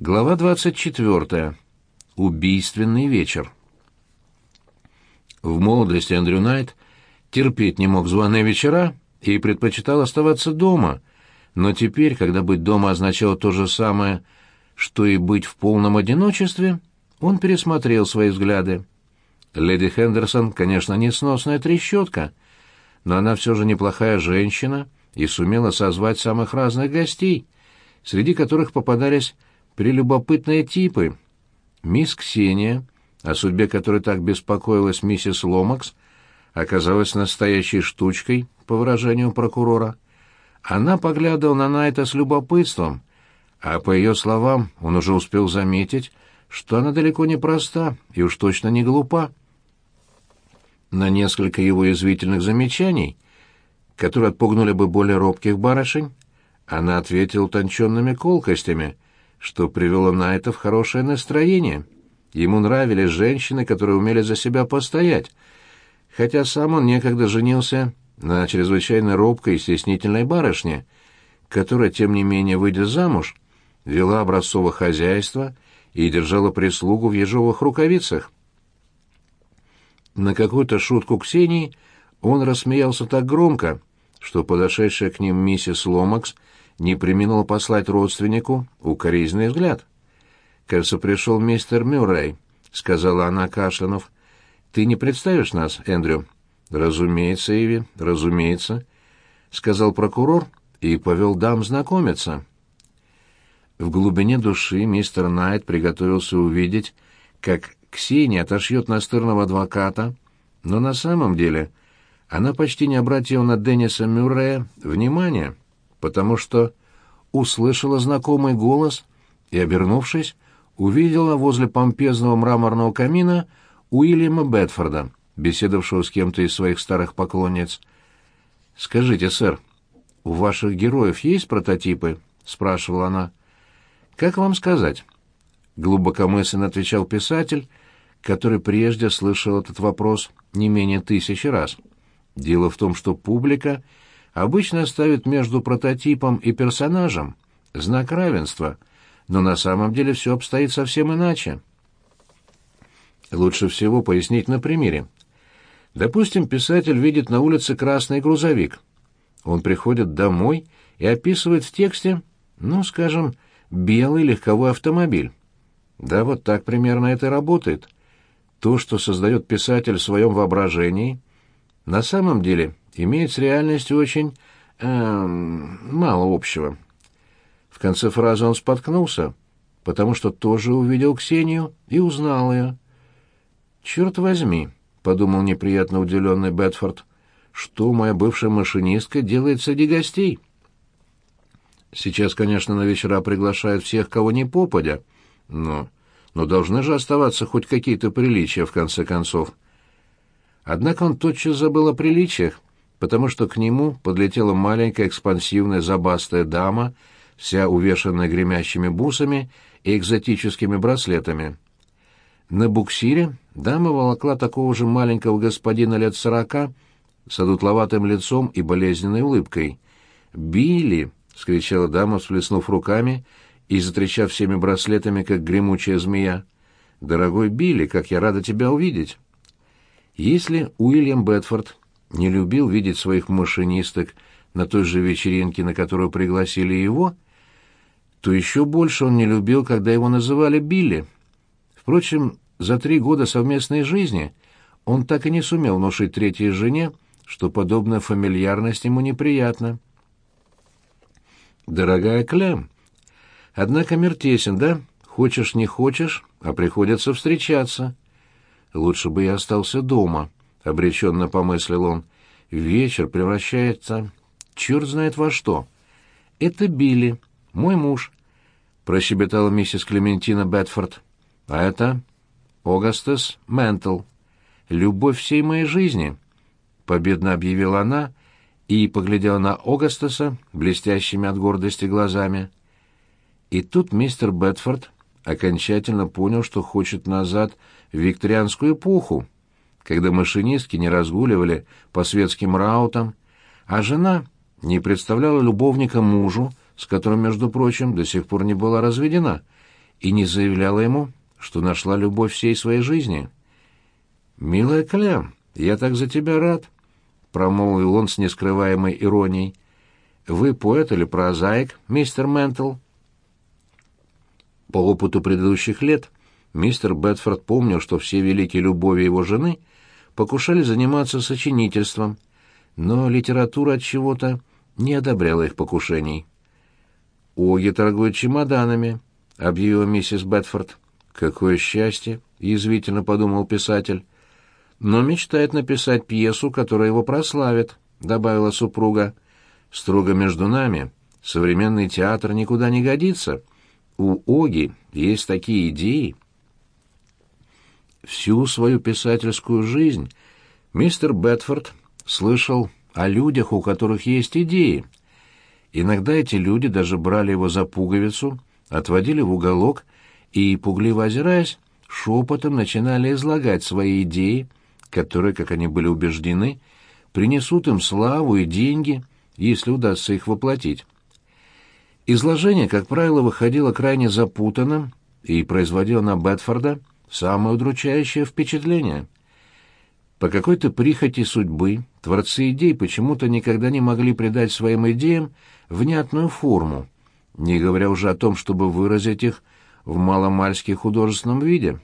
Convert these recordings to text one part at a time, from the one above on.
Глава 24. Убийственный вечер. В молодости Эндрю Найт терпеть не мог званые вечера и предпочитал оставаться дома, но теперь, когда быть дома означало то же самое, что и быть в полном одиночестве, он пересмотрел свои взгляды. Леди Хендерсон, конечно, несносная трещотка, но она все же неплохая женщина и сумела созвать самых разных гостей, среди которых попадались прелюбопытные типы. Мисс Ксения, о судьбе которой так беспокоилась миссис Ломакс, оказалась настоящей штучкой, по выражению прокурора. Она поглядывала на Найта с любопытством, а по ее словам он уже успел заметить, что она далеко не проста и уж точно не глупа. На несколько его язвительных замечаний, которые отпугнули бы более робких барышень, она ответила утонченными колкостями, что привело Найта в хорошее настроение. Ему нравились женщины, которые умели за себя постоять, хотя сам он некогда женился на чрезвычайно робкой и стеснительной барышне, которая, тем не менее, выйдя замуж, вела образцово хозяйство и держала прислугу в ежовых рукавицах. На какую-то шутку Ксении он рассмеялся так громко, что подошедшая к ним миссис Ломакс не применула послать родственнику укоризненный взгляд. «Кажется, пришел мистер Мюррей», — сказала она, кашлянув. «Ты не представишь нас, Эндрю?» «Разумеется, Иви, разумеется», — сказал прокурор и повел дам знакомиться. В глубине души мистер Найт приготовился увидеть, как Ксения отошьет настырного адвоката, но на самом деле она почти не обратила на Денниса Мюррея внимания потому что услышала знакомый голос и, обернувшись, увидела возле помпезного мраморного камина Уильяма Бетфорда, беседовавшего с кем-то из своих старых поклонниц. «Скажите, сэр, у ваших героев есть прототипы?» — спрашивала она. «Как вам сказать?» — глубокомысленно отвечал писатель, который прежде слышал этот вопрос не менее тысячи раз. «Дело в том, что публика — обычно ставят между прототипом и персонажем знак равенства, но на самом деле все обстоит совсем иначе. Лучше всего пояснить на примере. Допустим, писатель видит на улице красный грузовик. Он приходит домой и описывает в тексте, ну, скажем, белый легковой автомобиль. Да, вот так примерно это работает. То, что создает писатель в своем воображении, на самом деле имеет с реальностью очень э, мало общего. В конце фразы он споткнулся, потому что тоже увидел Ксению и узнал ее. «Черт возьми», — подумал неприятно удивленный Бетфорд, — «что моя бывшая машинистка делает среди гостей?» Сейчас, конечно, на вечера приглашают всех, кого не попадя, но... но должны же оставаться хоть какие-то приличия, в конце концов. Однако он тотчас забыл о приличиях, потому что к нему подлетела маленькая экспансивная забастая дама, вся увешанная гремящими бусами и экзотическими браслетами. На буксире дама волокла такого же маленького господина лет сорока с одутловатым лицом и болезненной улыбкой. «Билли!» — скричала дама, всплеснув руками и затрещав всеми браслетами, как гремучая змея. «Дорогой Билли, как я рада тебя увидеть!» Если Уильям Бетфорд не любил видеть своих машинисток на той же вечеринке, на которую пригласили его, то еще больше он не любил, когда его называли Билли. Впрочем, за три года совместной жизни он так и не сумел внушить третьей жене, что подобная фамильярность ему неприятна. «Дорогая Клем, однако мир тесен, да? Хочешь, не хочешь, а приходится встречаться». «Лучше бы я остался дома», — обреченно помыслил он. «Вечер превращается... черт знает во что». «Это Билли, мой муж», — прощебетала миссис Клементина Бетфорд. «А это Огастес Ментл. Любовь всей моей жизни», — победно объявила она и поглядела на Огастеса блестящими от гордости глазами. И тут мистер Бетфорд окончательно понял, что хочет назад викторианскую эпоху, когда машинистки не разгуливали по светским раутам, а жена не представляла любовника мужу, с которым, между прочим, до сих пор не была разведена, и не заявляла ему, что нашла любовь всей своей жизни. «Милая Клем, я так за тебя рад», — промолвил он с нескрываемой иронией. «Вы поэт или прозаик, мистер Ментл?» По опыту предыдущих лет мистер Бетфорд помнил, что все великие любови его жены покушали заниматься сочинительством, но литература от чего-то не одобряла их покушений. «Оги торгует чемоданами», — объявила миссис Бетфорд. «Какое счастье!» — язвительно подумал писатель. «Но мечтает написать пьесу, которая его прославит», — добавила супруга. «Строго между нами, современный театр никуда не годится. У Оги есть такие идеи». Всю свою писательскую жизнь мистер Бетфорд слышал о людях, у которых есть идеи. Иногда эти люди даже брали его за пуговицу, отводили в уголок и, пугливо озираясь, шепотом начинали излагать свои идеи, которые, как они были убеждены, принесут им славу и деньги, если удастся их воплотить. Изложение, как правило, выходило крайне запутанным и производило на Бетфорда самое удручающее впечатление. По какой-то прихоти судьбы творцы идей почему-то никогда не могли придать своим идеям внятную форму, не говоря уже о том, чтобы выразить их в маломальски художественном виде.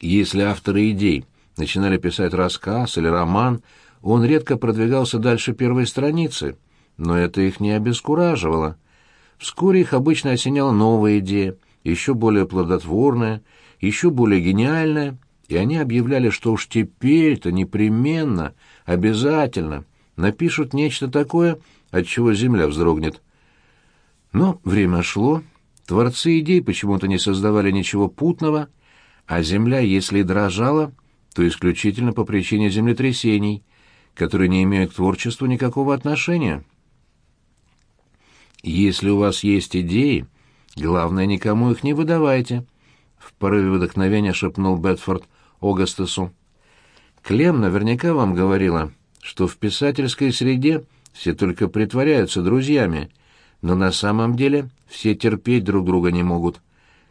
Если авторы идей начинали писать рассказ или роман, он редко продвигался дальше первой страницы, но это их не обескураживало. Вскоре их обычно осеняла новая идея, еще более плодотворная, еще более гениальная, и они объявляли, что уж теперь-то непременно, обязательно напишут нечто такое, от чего земля вздрогнет. Но время шло, творцы идей почему-то не создавали ничего путного, а земля, если и дрожала, то исключительно по причине землетрясений, которые не имеют к творчеству никакого отношения. Если у вас есть идеи, главное, никому их не выдавайте, — в порыве вдохновения шепнул Бетфорд Огастесу. Клем наверняка вам говорила, что в писательской среде все только притворяются друзьями — но на самом деле все терпеть друг друга не могут.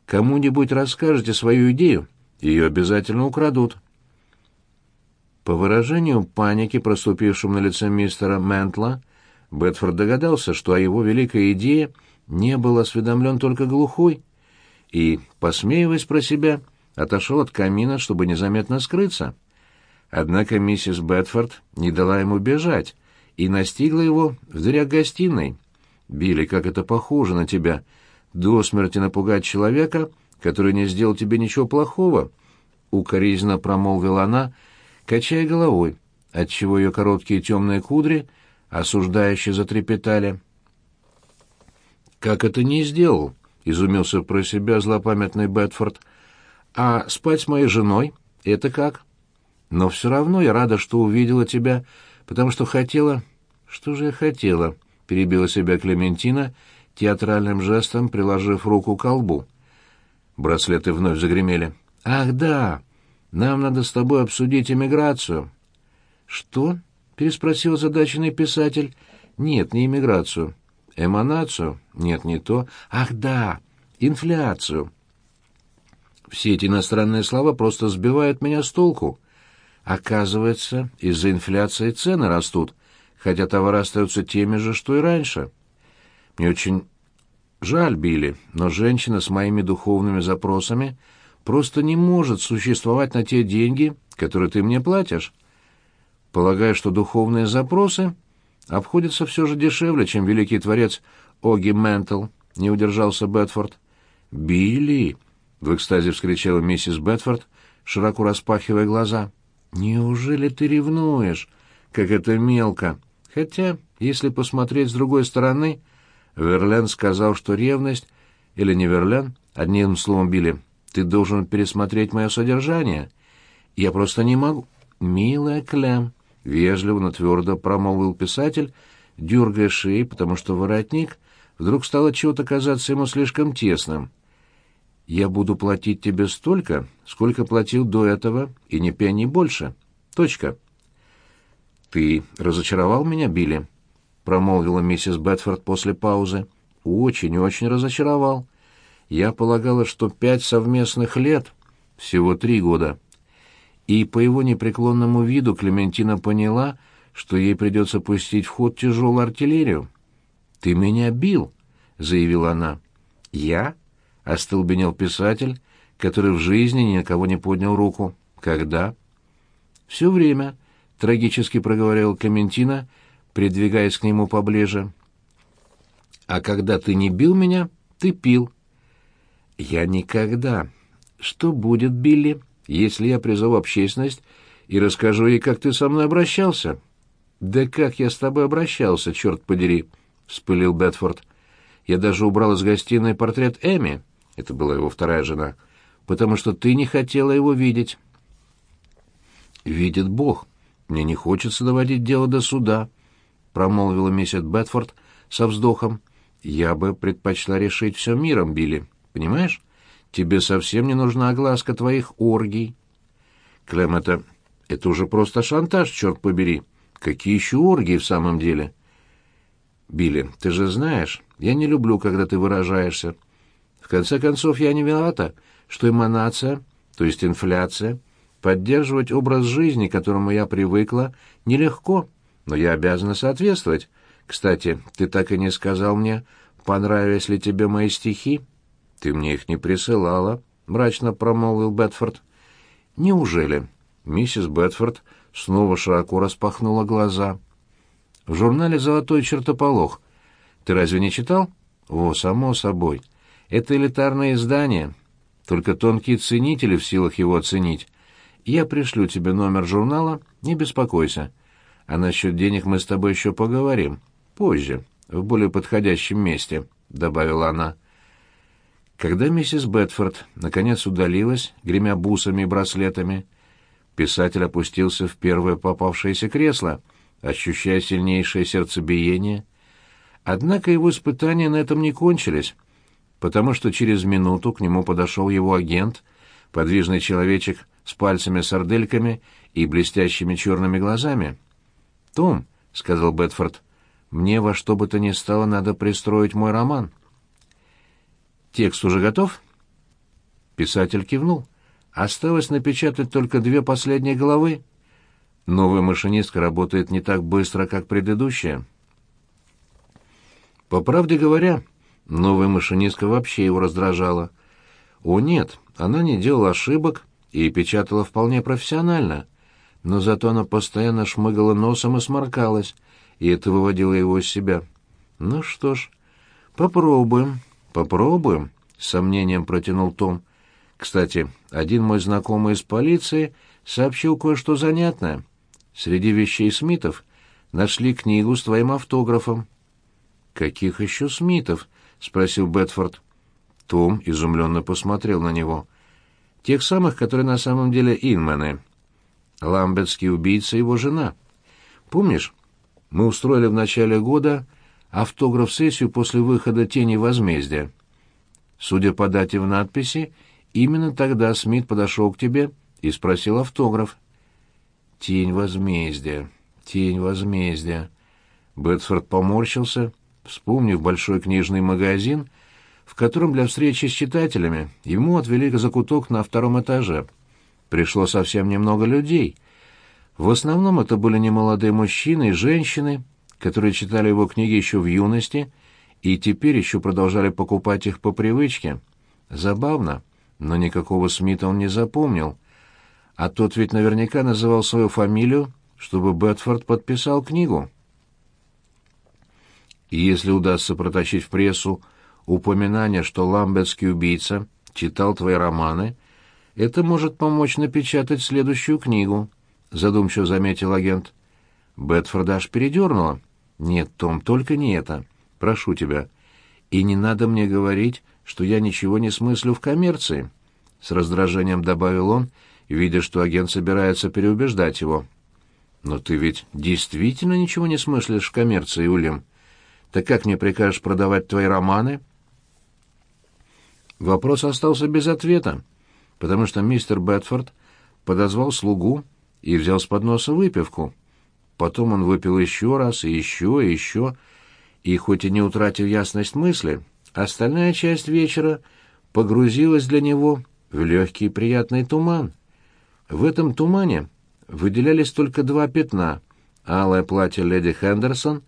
Кому-нибудь расскажете свою идею, ее обязательно украдут. По выражению паники, проступившему на лице мистера Ментла, Бетфорд догадался, что о его великой идее не был осведомлен только глухой, и, посмеиваясь про себя, отошел от камина, чтобы незаметно скрыться. Однако миссис Бетфорд не дала ему бежать и настигла его в дверях гостиной. Билли, как это похоже на тебя. До смерти напугать человека, который не сделал тебе ничего плохого, укоризненно промолвила она, качая головой, отчего ее короткие темные кудри осуждающе затрепетали. Как это не сделал? изумился про себя злопамятный Бетфорд. А спать с моей женой это как? Но все равно я рада, что увидела тебя, потому что хотела... Что же я хотела? — перебила себя Клементина, театральным жестом приложив руку к колбу. Браслеты вновь загремели. «Ах, да! Нам надо с тобой обсудить эмиграцию». «Что?» — переспросил задаченный писатель. «Нет, не эмиграцию. Эманацию? Нет, не то. Ах, да! Инфляцию!» Все эти иностранные слова просто сбивают меня с толку. Оказывается, из-за инфляции цены растут, хотя товары остаются теми же, что и раньше. Мне очень жаль, Билли, но женщина с моими духовными запросами просто не может существовать на те деньги, которые ты мне платишь. Полагаю, что духовные запросы обходятся все же дешевле, чем великий творец Оги Ментл, не удержался Бетфорд. «Билли!» — в экстазе вскричала миссис Бетфорд, широко распахивая глаза. «Неужели ты ревнуешь? Как это мелко!» Хотя, если посмотреть с другой стороны, Верлен сказал, что ревность, или не Верлен, одним словом били, ты должен пересмотреть мое содержание. Я просто не могу. Милая Клем, вежливо, но твердо промолвил писатель, дергая шеи, потому что воротник вдруг стало чего-то казаться ему слишком тесным. Я буду платить тебе столько, сколько платил до этого, и не пени больше. Точка. «Ты разочаровал меня, Билли?» — промолвила миссис Бетфорд после паузы. «Очень-очень разочаровал. Я полагала, что пять совместных лет — всего три года. И по его непреклонному виду Клементина поняла, что ей придется пустить в ход тяжелую артиллерию. «Ты меня бил», — заявила она. «Я?» — остолбенел писатель, который в жизни ни на кого не поднял руку. «Когда?» «Все время», — трагически проговорил Клементина, придвигаясь к нему поближе. «А когда ты не бил меня, ты пил». «Я никогда. Что будет, Билли, если я призову общественность и расскажу ей, как ты со мной обращался?» «Да как я с тобой обращался, черт подери!» — вспылил Бетфорд. «Я даже убрал из гостиной портрет Эми, это была его вторая жена, потому что ты не хотела его видеть». «Видит Бог. Мне не хочется доводить дело до суда», — промолвила миссис Бетфорд со вздохом. «Я бы предпочла решить все миром, Билли, понимаешь? Тебе совсем не нужна огласка твоих оргий». «Клем, это... это уже просто шантаж, черт побери. Какие еще оргии в самом деле?» «Билли, ты же знаешь, я не люблю, когда ты выражаешься. В конце концов, я не виновата, что эманация, то есть инфляция, поддерживать образ жизни, к которому я привыкла, нелегко, но я обязана соответствовать. Кстати, ты так и не сказал мне, понравились ли тебе мои стихи?» «Ты мне их не присылала», — мрачно промолвил Бетфорд. «Неужели?» Миссис Бетфорд снова широко распахнула глаза. «В журнале «Золотой чертополох». Ты разве не читал?» «О, само собой. Это элитарное издание. Только тонкие ценители в силах его оценить. Я пришлю тебе номер журнала, не беспокойся. А насчет денег мы с тобой еще поговорим. Позже, в более подходящем месте», — добавила она. Когда миссис Бетфорд наконец удалилась, гремя бусами и браслетами, писатель опустился в первое попавшееся кресло, ощущая сильнейшее сердцебиение. Однако его испытания на этом не кончились, потому что через минуту к нему подошел его агент, подвижный человечек с пальцами-сардельками и блестящими черными глазами. «Том», — сказал Бетфорд, — «мне во что бы то ни стало надо пристроить мой роман». «Текст уже готов?» Писатель кивнул. «Осталось напечатать только две последние главы. Новая машинистка работает не так быстро, как предыдущая». По правде говоря, новая машинистка вообще его раздражала. О нет, она не делала ошибок и печатала вполне профессионально, но зато она постоянно шмыгала носом и сморкалась, и это выводило его из себя. «Ну что ж, попробуем», «Попробуем», — с сомнением протянул Том. «Кстати, один мой знакомый из полиции сообщил кое-что занятное. Среди вещей Смитов нашли книгу с твоим автографом». «Каких еще Смитов?» — спросил Бетфорд. Том изумленно посмотрел на него. «Тех самых, которые на самом деле Инмены. Ламбетский убийца и его жена. Помнишь, мы устроили в начале года автограф-сессию после выхода «Тени возмездия». Судя по дате в надписи, именно тогда Смит подошел к тебе и спросил автограф. «Тень возмездия, тень возмездия». Бетфорд поморщился, вспомнив большой книжный магазин, в котором для встречи с читателями ему отвели закуток на втором этаже. Пришло совсем немного людей. В основном это были немолодые мужчины и женщины, которые читали его книги еще в юности и теперь еще продолжали покупать их по привычке. Забавно, но никакого Смита он не запомнил. А тот ведь наверняка называл свою фамилию, чтобы Бетфорд подписал книгу. И если удастся протащить в прессу упоминание, что ламбетский убийца читал твои романы, это может помочь напечатать следующую книгу, задумчиво заметил агент. Бетфорда аж передернуло. «Нет, Том, только не это. Прошу тебя. И не надо мне говорить, что я ничего не смыслю в коммерции», — с раздражением добавил он, видя, что агент собирается переубеждать его. «Но ты ведь действительно ничего не смыслишь в коммерции, Уильям. Так как мне прикажешь продавать твои романы?» Вопрос остался без ответа, потому что мистер Бетфорд подозвал слугу и взял с подноса выпивку. Потом он выпил еще раз, и еще, и еще, и хоть и не утратил ясность мысли, остальная часть вечера погрузилась для него в легкий приятный туман. В этом тумане выделялись только два пятна — алое платье леди Хендерсон,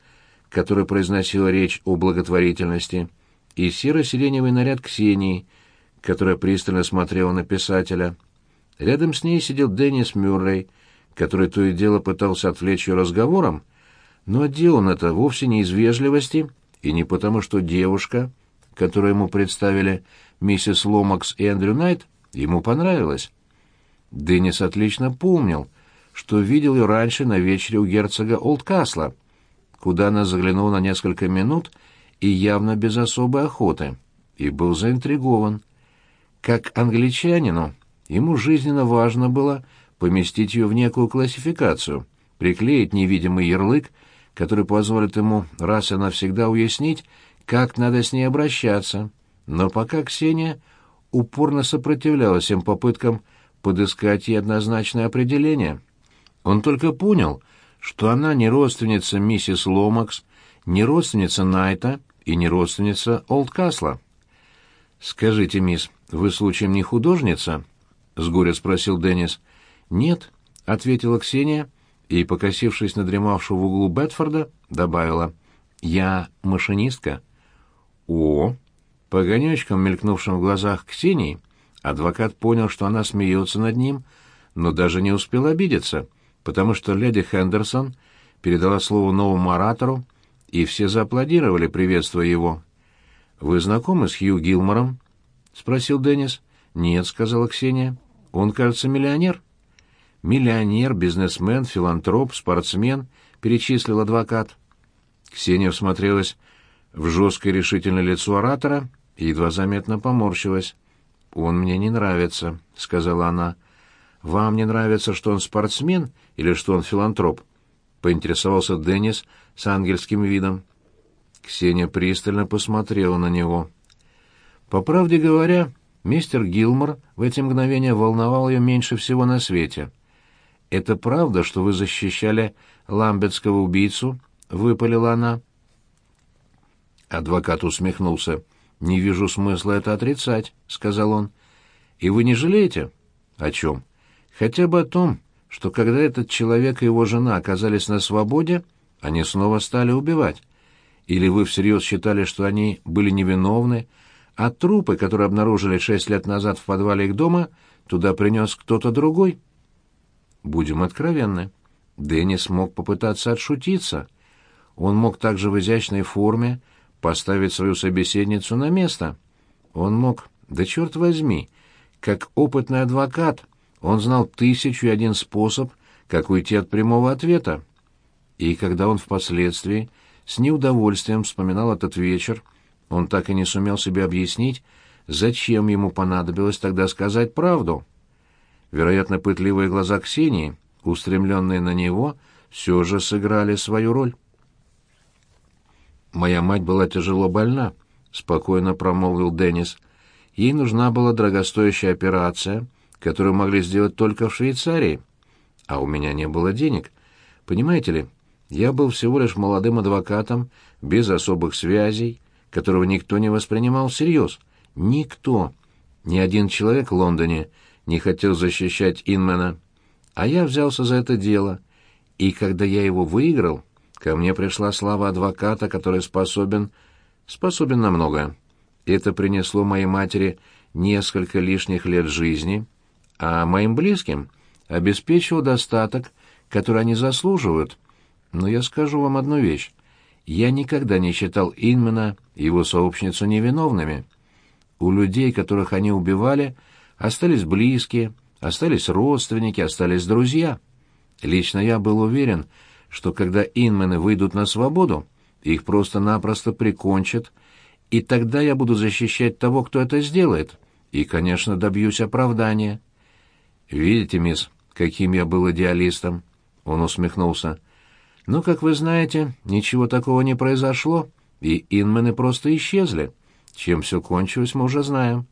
которая произносила речь о благотворительности, и серо-сиреневый наряд Ксении, которая пристально смотрела на писателя. Рядом с ней сидел Деннис Мюррей, который то и дело пытался отвлечь ее разговором, но делал он это вовсе не из вежливости и не потому, что девушка, которую ему представили миссис Ломакс и Эндрю Найт, ему понравилась. Деннис отлично помнил, что видел ее раньше на вечере у герцога Олдкасла, куда она заглянула на несколько минут и явно без особой охоты, и был заинтригован. Как англичанину, ему жизненно важно было поместить ее в некую классификацию, приклеить невидимый ярлык, который позволит ему раз и навсегда уяснить, как надо с ней обращаться. Но пока Ксения упорно сопротивлялась всем попыткам подыскать ей однозначное определение. Он только понял, что она не родственница миссис Ломакс, не родственница Найта и не родственница Олдкасла. «Скажите, мисс, вы случаем не художница?» — с горя спросил Деннис. «Нет», — ответила Ксения и, покосившись на дремавшего в углу Бетфорда, добавила. «Я машинистка». «О!» По огонечкам, мелькнувшим в глазах Ксении, адвокат понял, что она смеется над ним, но даже не успел обидеться, потому что леди Хендерсон передала слово новому оратору, и все зааплодировали, приветствуя его. «Вы знакомы с Хью Гилмором?» — спросил Деннис. «Нет», — сказала Ксения. «Он, кажется, миллионер». «Миллионер, бизнесмен, филантроп, спортсмен», — перечислил адвокат. Ксения всмотрелась в жесткое решительное лицо оратора и едва заметно поморщилась. «Он мне не нравится», — сказала она. «Вам не нравится, что он спортсмен или что он филантроп?» — поинтересовался Деннис с ангельским видом. Ксения пристально посмотрела на него. По правде говоря, мистер Гилмор в эти мгновения волновал ее меньше всего на свете. «Это правда, что вы защищали ламбетского убийцу?» — выпалила она. Адвокат усмехнулся. «Не вижу смысла это отрицать», — сказал он. «И вы не жалеете?» «О чем?» «Хотя бы о том, что когда этот человек и его жена оказались на свободе, они снова стали убивать. Или вы всерьез считали, что они были невиновны, а трупы, которые обнаружили шесть лет назад в подвале их дома, туда принес кто-то другой? Будем откровенны. Деннис мог попытаться отшутиться. Он мог также в изящной форме поставить свою собеседницу на место. Он мог, да черт возьми, как опытный адвокат, он знал тысячу и один способ, как уйти от прямого ответа. И когда он впоследствии с неудовольствием вспоминал этот вечер, он так и не сумел себе объяснить, зачем ему понадобилось тогда сказать правду. Вероятно, пытливые глаза Ксении, устремленные на него, все же сыграли свою роль. «Моя мать была тяжело больна», — спокойно промолвил Деннис. «Ей нужна была дорогостоящая операция, которую могли сделать только в Швейцарии. А у меня не было денег. Понимаете ли, я был всего лишь молодым адвокатом, без особых связей, которого никто не воспринимал всерьез. Никто. Ни один человек в Лондоне не хотел защищать Инмена. А я взялся за это дело. И когда я его выиграл, ко мне пришла слава адвоката, который способен... способен на многое. Это принесло моей матери несколько лишних лет жизни, а моим близким обеспечило достаток, который они заслуживают — но я скажу вам одну вещь. Я никогда не считал Инмана и его сообщницу невиновными. У людей, которых они убивали, остались близкие, остались родственники, остались друзья. Лично я был уверен, что когда Инмены выйдут на свободу, их просто-напросто прикончат, и тогда я буду защищать того, кто это сделает, и, конечно, добьюсь оправдания. Видите, мисс, каким я был идеалистом? Он усмехнулся. Но, как вы знаете, ничего такого не произошло, и инмены просто исчезли. Чем все кончилось, мы уже знаем.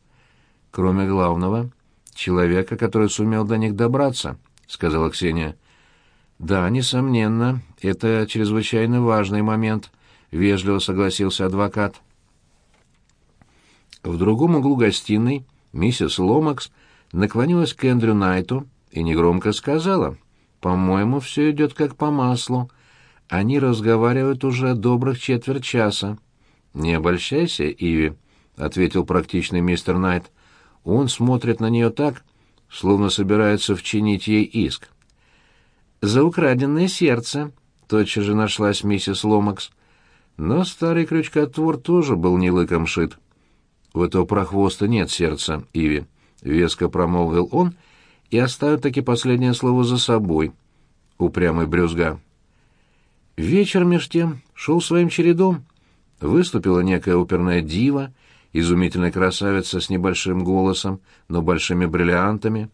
Кроме главного, человека, который сумел до них добраться, — сказала Ксения. Да, несомненно, это чрезвычайно важный момент, — вежливо согласился адвокат. В другом углу гостиной миссис Ломакс наклонилась к Эндрю Найту и негромко сказала, «По-моему, все идет как по маслу. Они разговаривают уже добрых четверть часа». «Не обольщайся, Иви», — ответил практичный мистер Найт. «Он смотрит на нее так, словно собирается вчинить ей иск». «За украденное сердце», — тотчас же нашлась миссис Ломакс. Но старый крючкотвор тоже был не лыком шит. «У этого прохвоста нет сердца, Иви», — веско промолвил он и оставил таки последнее слово за собой, упрямый брюзга. Вечер, меж тем, шел своим чередом. Выступила некая оперная дива, изумительная красавица с небольшим голосом, но большими бриллиантами.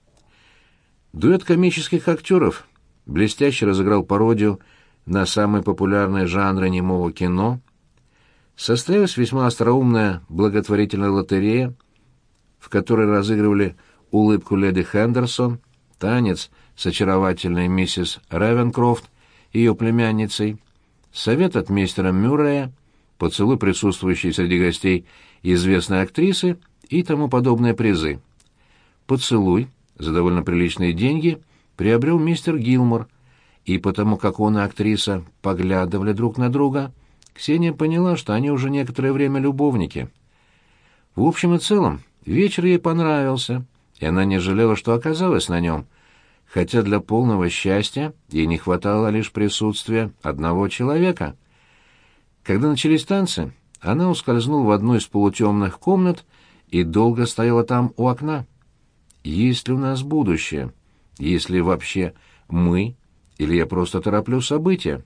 Дуэт комических актеров блестяще разыграл пародию на самые популярные жанры немого кино. Состоялась весьма остроумная благотворительная лотерея, в которой разыгрывали улыбку леди Хендерсон, танец с очаровательной миссис Ревенкрофт, ее племянницей, совет от мистера Мюррея, поцелуй присутствующей среди гостей известной актрисы и тому подобные призы. Поцелуй за довольно приличные деньги приобрел мистер Гилмор – и потому как он и актриса поглядывали друг на друга, Ксения поняла, что они уже некоторое время любовники. В общем и целом, вечер ей понравился, и она не жалела, что оказалась на нем, хотя для полного счастья ей не хватало лишь присутствия одного человека. Когда начались танцы, она ускользнула в одну из полутемных комнат и долго стояла там у окна. Есть ли у нас будущее? Есть ли вообще мы или я просто тороплю события?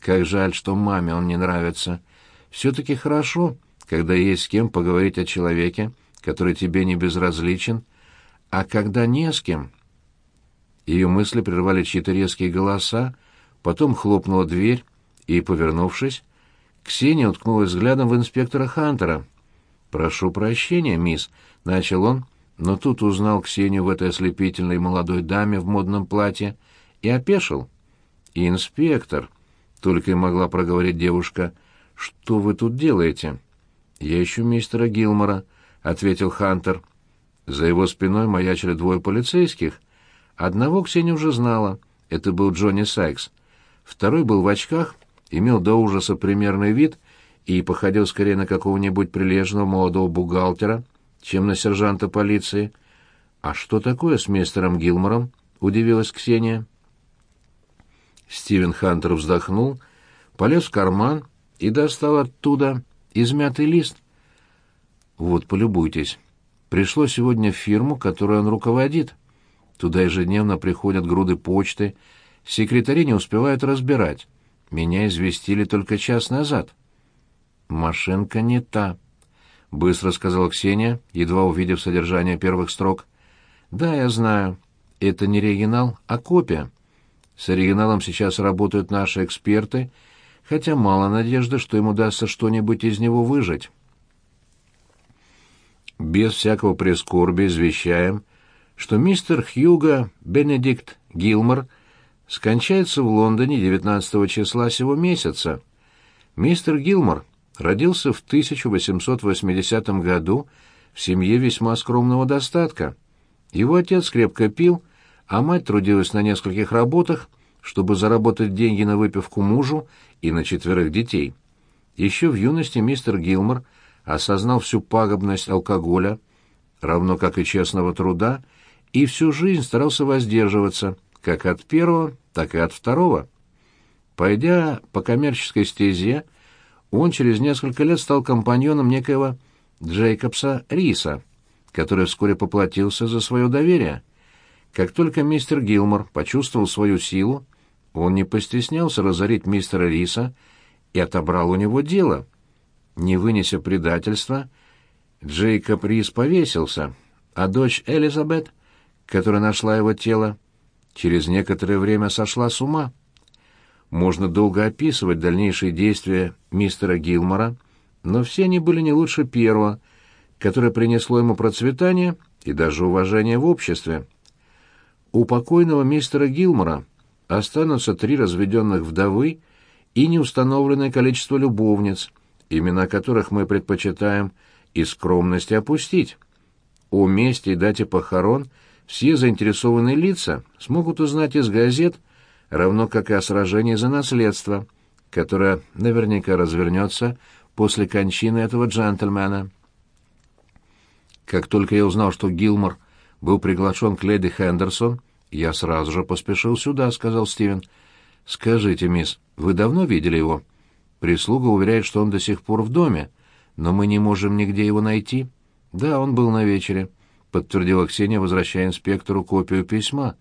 Как жаль, что маме он не нравится. Все-таки хорошо, когда есть с кем поговорить о человеке, который тебе не безразличен, а когда не с кем... Ее мысли прервали чьи-то резкие голоса, потом хлопнула дверь, и, повернувшись, Ксения уткнулась взглядом в инспектора Хантера. «Прошу прощения, мисс», — начал он, но тут узнал Ксению в этой ослепительной молодой даме в модном платье и опешил. «Инспектор», — только и могла проговорить девушка, — «что вы тут делаете?» «Я ищу мистера Гилмора», — ответил Хантер. За его спиной маячили двое полицейских. Одного Ксения уже знала, это был Джонни Сайкс. Второй был в очках, имел до ужаса примерный вид и походил скорее на какого-нибудь прилежного молодого бухгалтера, чем на сержанта полиции. «А что такое с мистером Гилмором?» — удивилась Ксения. Стивен Хантер вздохнул, полез в карман и достал оттуда измятый лист. «Вот, полюбуйтесь. Пришло сегодня в фирму, которой он руководит. Туда ежедневно приходят груды почты, секретари не успевают разбирать. Меня известили только час назад». «Машинка не та», — быстро сказала Ксения, едва увидев содержание первых строк. «Да, я знаю. Это не оригинал, а копия». С оригиналом сейчас работают наши эксперты, хотя мало надежды, что им удастся что-нибудь из него выжать. Без всякого прискорбия извещаем, что мистер Хьюго Бенедикт Гилмор скончается в Лондоне 19 числа сего месяца. Мистер Гилмор родился в 1880 году в семье весьма скромного достатка. Его отец крепко пил, а мать трудилась на нескольких работах, чтобы заработать деньги на выпивку мужу и на четверых детей. Еще в юности мистер Гилмор осознал всю пагубность алкоголя, равно как и честного труда, и всю жизнь старался воздерживаться как от первого, так и от второго. Пойдя по коммерческой стезе, он через несколько лет стал компаньоном некоего Джейкобса Риса, который вскоре поплатился за свое доверие. Как только мистер Гилмор почувствовал свою силу, он не постеснялся разорить мистера Риса и отобрал у него дело. Не вынеся предательства, Джейкоб Рис повесился, а дочь Элизабет, которая нашла его тело, через некоторое время сошла с ума. Можно долго описывать дальнейшие действия мистера Гилмора, но все они были не лучше первого, которое принесло ему процветание и даже уважение в обществе. У покойного мистера Гилмора останутся три разведенных вдовы и неустановленное количество любовниц, имена которых мы предпочитаем и скромности опустить. О месте и дате похорон все заинтересованные лица смогут узнать из газет, равно как и о сражении за наследство, которое наверняка развернется после кончины этого джентльмена. Как только я узнал, что Гилмор был приглашен к леди Хендерсон, я сразу же поспешил сюда, — сказал Стивен. — Скажите, мисс, вы давно видели его? Прислуга уверяет, что он до сих пор в доме, но мы не можем нигде его найти. — Да, он был на вечере, — подтвердила Ксения, возвращая инспектору копию письма.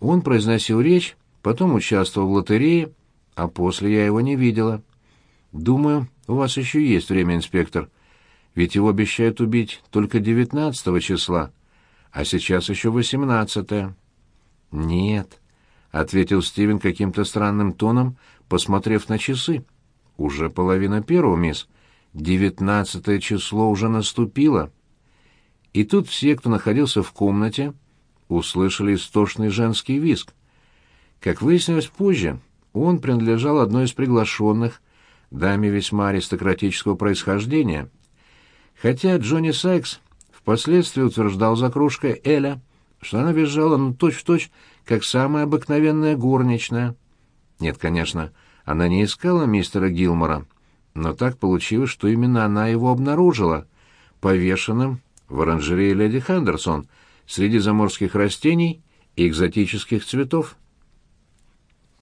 Он произносил речь, потом участвовал в лотерее, а после я его не видела. Думаю, у вас еще есть время, инспектор. Ведь его обещают убить только девятнадцатого числа, а сейчас еще восемнадцатое. Нет, ответил Стивен каким-то странным тоном, посмотрев на часы. Уже половина первого, мисс. Девятнадцатое число уже наступило. И тут все, кто находился в комнате, услышали истошный женский визг. Как выяснилось позже, он принадлежал одной из приглашенных, даме весьма аристократического происхождения. Хотя Джонни Сайкс впоследствии утверждал за кружкой Эля, что она визжала ну точь-в-точь, как самая обыкновенная горничная. Нет, конечно, она не искала мистера Гилмора, но так получилось, что именно она его обнаружила, повешенным в оранжерее леди Хендерсон среди заморских растений и экзотических цветов.